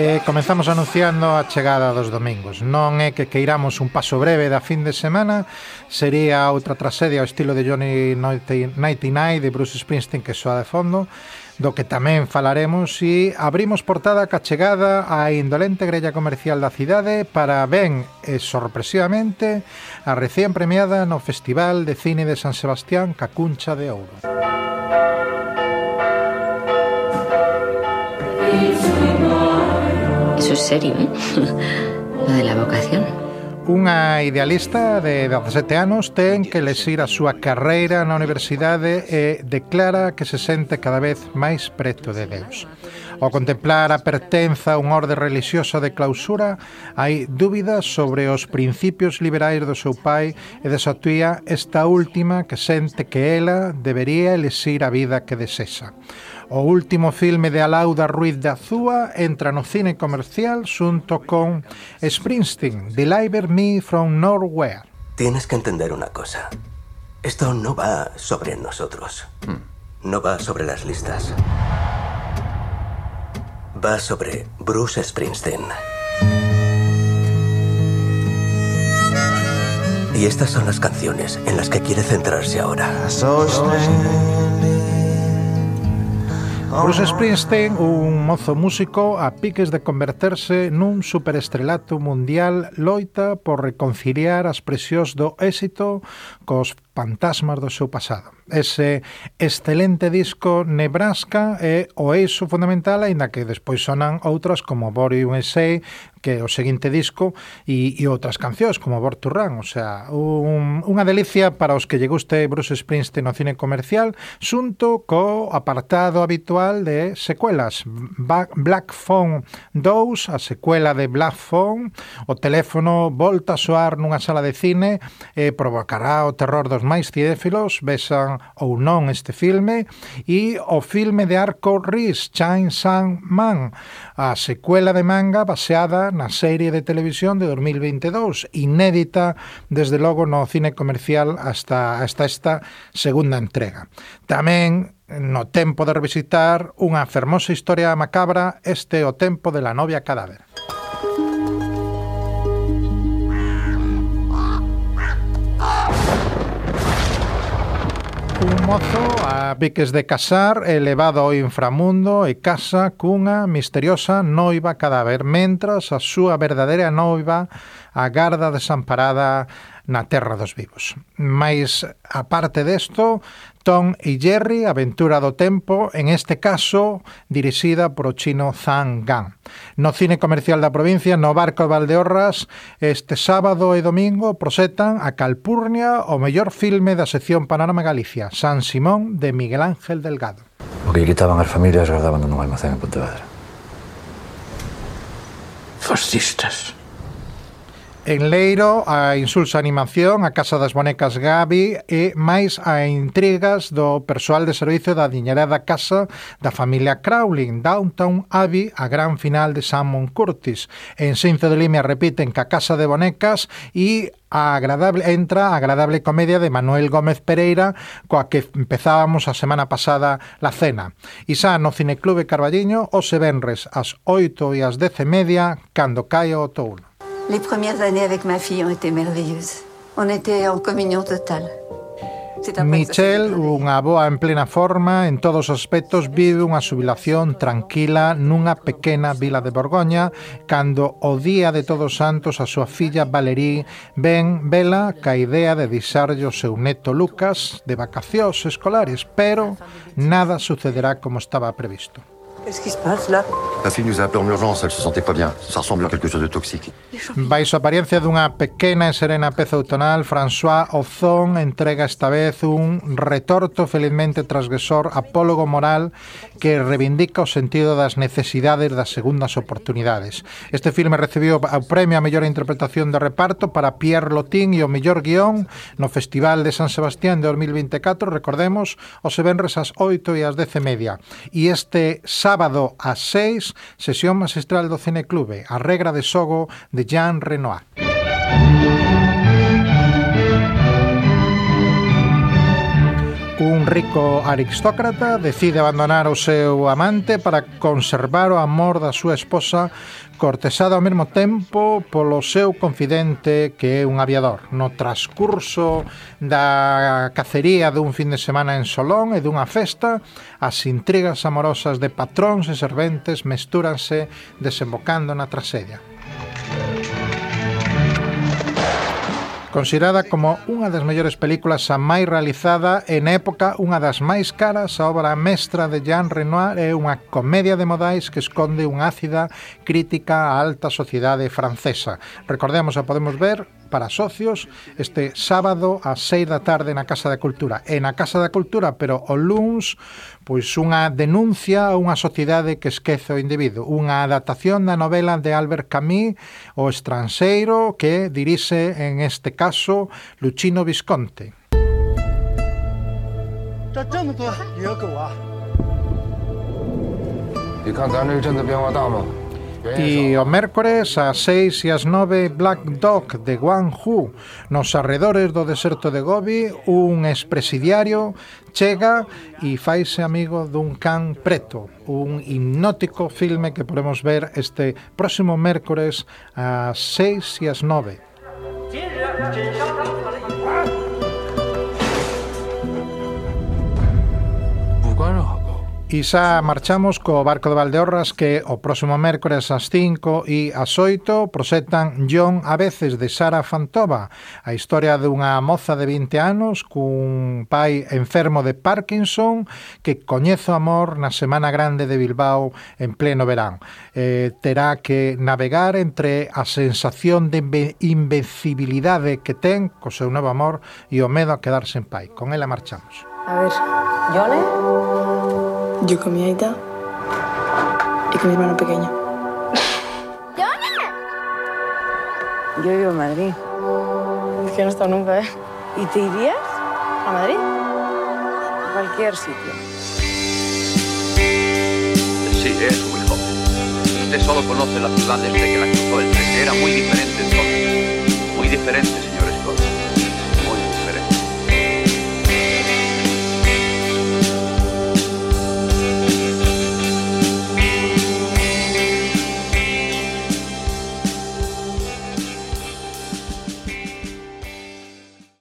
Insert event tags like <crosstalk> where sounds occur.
Eh, comenzamos anunciando a chegada dos domingos. Non é que queiramos un paso breve da fin de semana, sería outra trasedia ao estilo de Johnny 99 de Bruce Springsteen que soa de fondo, do que tamén falaremos e abrimos portada ca chegada á indolente grella comercial da cidade para ben e sorpresivamente a recién premiada no Festival de Cine de San Sebastián Cacuncha de Ouro. Eso es serio, ¿eh? <laughs> Lo de la vocación. Unha idealista de 17 anos ten que lexir a súa carreira na universidade e declara que se sente cada vez máis preto de Deus. Ao contemplar a pertenza a unha orde religiosa de clausura, hai dúbidas sobre os principios liberais do seu pai e desatúa esta última que sente que ela debería elexir a vida que desexa. O último filme de Alauda Ruiz de Azúa entra no cine comercial xunto con Springsteen, Deliver Me from Nowhere. Tienes que entender una cosa. Esto no va sobre nosotros. No va sobre las listas. Va sobre Bruce Springsteen. Y estas son las canciones en las que quiere centrarse ahora. Bruce Springsteen, un mozo músico a piques de converterse nun superestrelato mundial, loita por reconciliar as presións do éxito cos Fantasmas do seu pasado. Ese excelente disco Nebraska é o eixo fundamental, aínda que despois sonan outros como Body USA, que é o seguinte disco, e, e outras cancións como Born to Run, o sea, un, unha delicia para os que lle guste Bruce Springsteen no cine comercial, xunto co apartado habitual de secuelas. Black Phone 2, a secuela de Black Phone, o teléfono volta a soar nunha sala de cine, e provocará o terror dos máis cinéfilos vexan ou non este filme e o filme de Arco Riz, Chainsaw Man, a secuela de manga baseada na serie de televisión de 2022, inédita desde logo no cine comercial hasta, hasta esta segunda entrega. Tamén no tempo de revisitar unha fermosa historia macabra, este o tempo de la novia cadáver. un mozo a piques de casar elevado ao inframundo e casa cunha misteriosa noiva cadáver, mentras a súa verdadeira noiva a garda desamparada na Terra dos Vivos. Mais, aparte desto, Tom e Jerry, Aventura do Tempo, en este caso dirixida por o chino Zhang Gan. No cine comercial da provincia, no barco de Valdeorras, este sábado e domingo prosetan a Calpurnia o mellor filme da sección Panorama Galicia, San Simón, de Miguel Ángel Delgado. O que quitaban as familias guardaban nun almacén en Pontevedra. Fascistas. En Leiro, a Insulsa Animación, a Casa das Bonecas Gabi e máis a intrigas do persoal de servizo da diñerada casa da familia Crowling, Downtown Abbey, a gran final de Samon Curtis. En Cinzo de Limia repiten que a Casa de Bonecas e a agradable entra a agradable comedia de Manuel Gómez Pereira coa que empezábamos a semana pasada la cena. Isá no Cineclube Carballiño o se venres ás 8 e ás 10 e media cando cae o outono. Les premières années avec ma fille ont été merveilleuses. On était en communion totale. Michelle, unha boa en plena forma, en todos os aspectos, vive unha subilación tranquila nunha pequena vila de Borgoña, cando o día de todos santos a súa filla Valerie ven vela ca idea de disarlle o seu neto Lucas de vacacións escolares, pero nada sucederá como estaba previsto. Es que se pasa? A fille nous a appelé en urgence, elle se sentait pas bien. Ça ressemble a quelque chose de toxique. Baixo a apariencia dunha pequena e serena peza autonal, François Ozon entrega esta vez un retorto felizmente transgresor apólogo moral que reivindica o sentido das necesidades das segundas oportunidades. Este filme recibiu o premio a mellor interpretación de reparto para Pierre Lotin e o mellor guión no Festival de San Sebastián de 2024, recordemos, os venres ás 8 e ás 10 e media. E este sábado ás 6 Sesión magistral do Cineclube, a regra de xogo de Jean Renoir. Un rico aristócrata decide abandonar o seu amante para conservar o amor da súa esposa cortesada ao mesmo tempo polo seu confidente que é un aviador. No transcurso da cacería dun fin de semana en Solón e dunha festa, as intrigas amorosas de patróns e serventes mestúranse desembocando na tragedia. considerada como unha das mellores películas a máis realizada en época unha das máis caras, a obra mestra de Jean Renoir é unha comedia de modais que esconde unha ácida crítica á alta sociedade francesa. Recordemos, a podemos ver para socios este sábado ás 6 da tarde na Casa da Cultura. E na Casa da Cultura, pero o luns, pois unha denuncia a unha sociedade que esquece o individuo, unha adaptación da novela de Albert Camus, O estranxeiro, que dirixe en este caso Luchino Visconti. 这这么多野狗啊！你看咱这镇子变化大吗 E o mércores ás 6 e ás 9 Black Dog de Guangzhou Nos arredores do deserto de Gobi Un expresidiario chega e faise amigo dun can preto Un hipnótico filme que podemos ver este próximo mércores ás 6 e ás 9 E xa marchamos co barco de Valdeorras que o próximo mércores ás 5 e ás 8 proxectan John a veces de Sara Fantova, a historia dunha moza de 20 anos cun pai enfermo de Parkinson que coñece o amor na Semana Grande de Bilbao en pleno verán. Eh, terá que navegar entre a sensación de invencibilidade que ten co seu novo amor e o medo a quedarse en pai. Con ela marchamos. A ver, Jone... Yo con mi aita y con mi hermano pequeño. <laughs> Yo vivo en Madrid. Es que no he estado nunca, ¿eh? ¿Y te irías? ¿A Madrid? A cualquier sitio. Sí, es muy joven. Usted solo conoce la ciudad desde que la cruzó el tren. Era muy diferente entonces. Muy diferente,